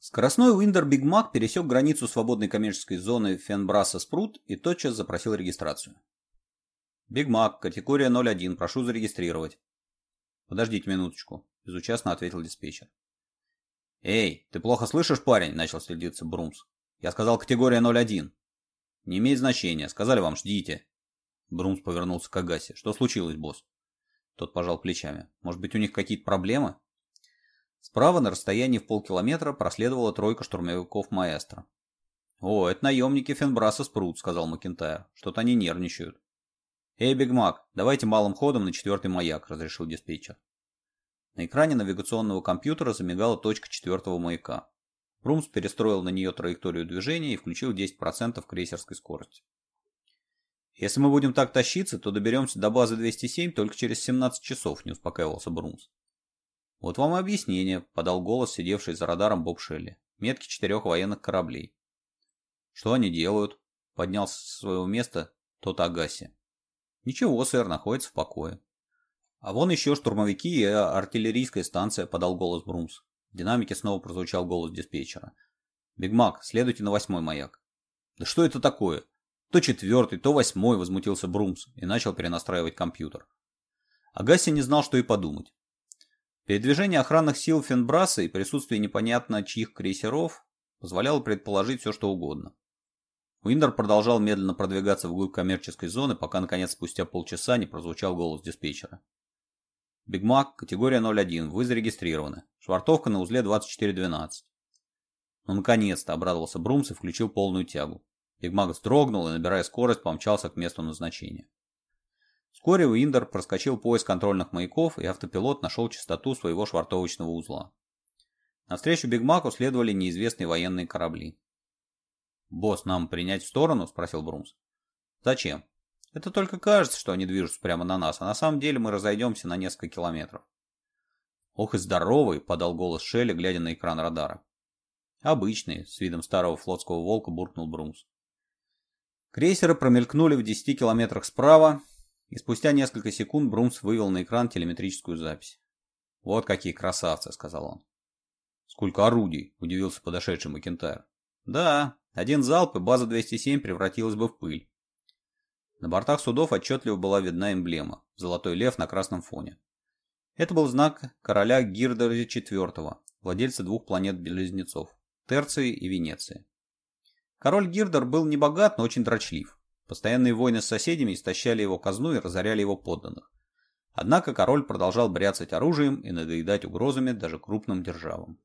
Скоростной Уиндер Биг Мак пересек границу свободной коммерческой зоны Фенбраса Спрут и тотчас запросил регистрацию. Биг Мак, категория 01, прошу зарегистрировать. Подождите минуточку, безучастно ответил диспетчер. Эй, ты плохо слышишь, парень, начал сердиться Брумс. Я сказал категория 01. Не имеет значения, сказали вам, ждите. Брумс повернулся к Агасе. Что случилось, босс? Тот пожал плечами. Может быть, у них какие-то проблемы? Справа на расстоянии в полкилометра проследовала тройка штурмовиков маэстро. «О, это наемники Фенбраса Спрут», — сказал Макентайр. «Что-то они нервничают». «Эй, Бигмак, давайте малым ходом на четвертый маяк», — разрешил диспетчер. На экране навигационного компьютера замигала точка четвертого маяка. Брумс перестроил на нее траекторию движения и включил 10% крейсерской скорости. «Если мы будем так тащиться, то доберемся до базы 207 только через 17 часов», — не успокаивался Брумс. «Вот вам объяснение», — подал голос сидевший за радаром Боб Шелли, метки четырех военных кораблей. «Что они делают?» — поднялся со своего места тот Агаси. «Ничего, сэр, находится в покое». «А вон еще штурмовики и артиллерийская станция», — подал голос Брумс. В динамике снова прозвучал голос диспетчера. «Биг Мак, следуйте на восьмой маяк». «Да что это такое?» То четвертый, то восьмой возмутился Брумс и начал перенастраивать компьютер. Агаси не знал, что и подумать. Передвижение охранных сил Фенбраса и присутствие непонятно чьих крейсеров позволяло предположить все что угодно. Уиндер продолжал медленно продвигаться вглубь коммерческой зоны, пока наконец спустя полчаса не прозвучал голос диспетчера. Бигмак, категория 01, вы зарегистрированы. Швартовка на узле 2412. Ну, наконец-то, обрадовался Брумс и включил полную тягу. Бигмак вздрогнул и, набирая скорость, помчался к месту назначения. Вскоре Уиндер проскочил пояс контрольных маяков, и автопилот нашел частоту своего швартовочного узла. Навстречу Биг Маку следовали неизвестные военные корабли. «Босс, нам принять в сторону?» – спросил Брумс. «Зачем? Это только кажется, что они движутся прямо на нас, а на самом деле мы разойдемся на несколько километров». «Ох и здоровый!» – подал голос Шелли, глядя на экран радара. «Обычные», – с видом старого флотского волка буркнул Брумс. Крейсеры промелькнули в 10 километрах справа, и спустя несколько секунд Брумс вывел на экран телеметрическую запись. «Вот какие красавцы!» — сказал он. «Сколько орудий!» — удивился подошедший Макентайр. «Да, один залп, и база 207 превратилась бы в пыль». На бортах судов отчетливо была видна эмблема — золотой лев на красном фоне. Это был знак короля Гирдера IV, владельца двух планет-близнецов – Терции и Венеции. Король Гирдер был не богат, но очень дрочлив. Постоянные войны с соседями истощали его казну и разоряли его подданных. Однако король продолжал бряцать оружием и надоедать угрозами даже крупным державам.